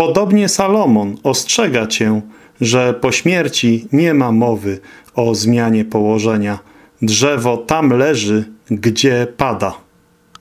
Podobnie Salomon ostrzega cię, że po śmierci nie ma mowy o zmianie położenia. Drzewo tam leży, gdzie pada.